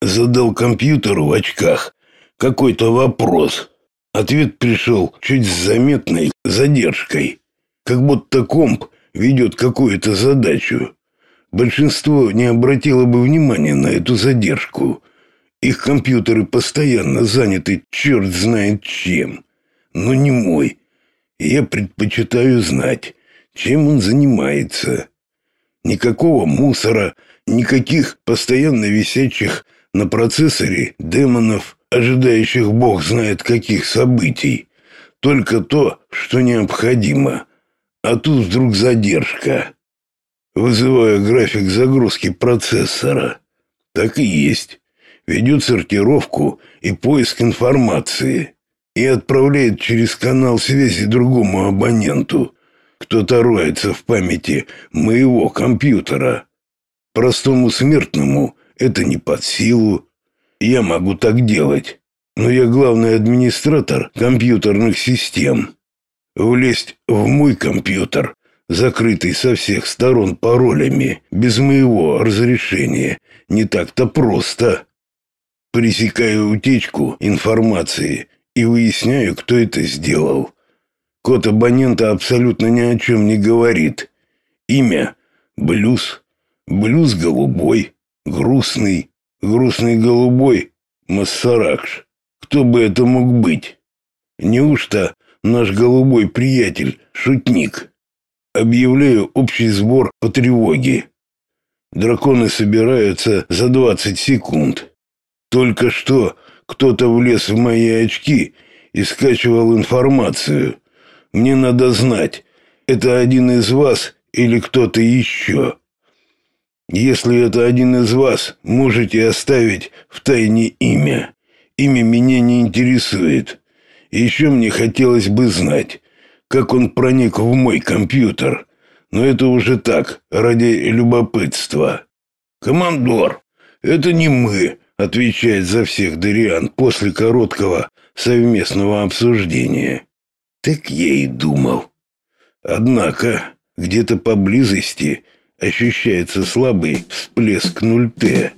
задал компьютеру в очках какой-то вопрос. Ответ пришел чуть с заметной задержкой, как будто комп ведет какую-то задачу. Большинство не обратило бы внимания на эту задержку. Их компьютеры постоянно заняты черт знает чем. Но не мой. я предпочитаю знать, чем он занимается. Никакого мусора, никаких постоянно висячих на процессоре демонов, ожидающих бог знает каких событий. Только то, что необходимо. А тут вдруг задержка. Вызываю график загрузки процессора. Так и есть. Ведет сортировку и поиск информации. И отправляет через канал связи другому абоненту. Кто-то роется в памяти моего компьютера. Простому смертному это не под силу. Я могу так делать, но я главный администратор компьютерных систем. Влезть в мой компьютер, закрытый со всех сторон паролями, без моего разрешения, не так-то просто. Пресекаю утечку информации и выясняю, кто это сделал. Код абонента абсолютно ни о чем не говорит. Имя — Блюз. Блюз голубой, грустный, грустный голубой, Массаракш. Кто бы это мог быть? Неужто наш голубой приятель, шутник? Объявляю общий сбор по тревоге. Драконы собираются за 20 секунд. Только что кто-то влез в мои очки и скачивал информацию. Мне надо знать, это один из вас или кто-то еще. Если это один из вас, можете оставить в тайне имя. Имя меня не интересует. Еще мне хотелось бы знать, как он проник в мой компьютер. Но это уже так, ради любопытства. Командор, это не мы, отвечает за всех Дариан после короткого совместного обсуждения. Так я и думал. Однако, где-то поблизости ощущается слабый всплеск 0Т.